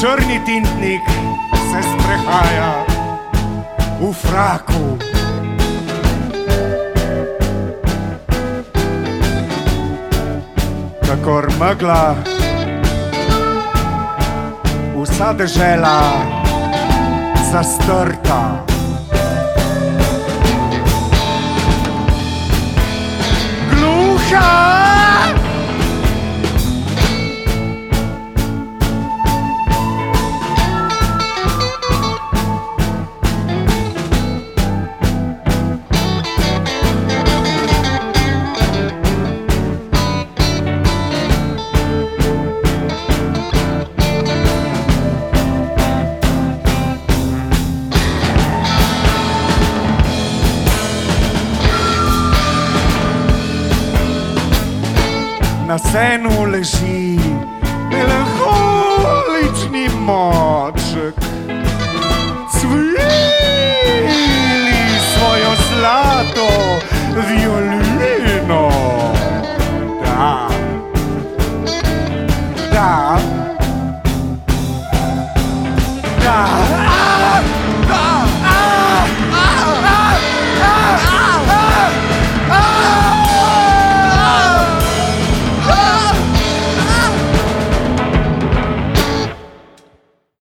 Črni tintnik se sprehaja v fraku. Kakor megla, vsa dežela zastrta. נסענו לשיא ולכל צנימות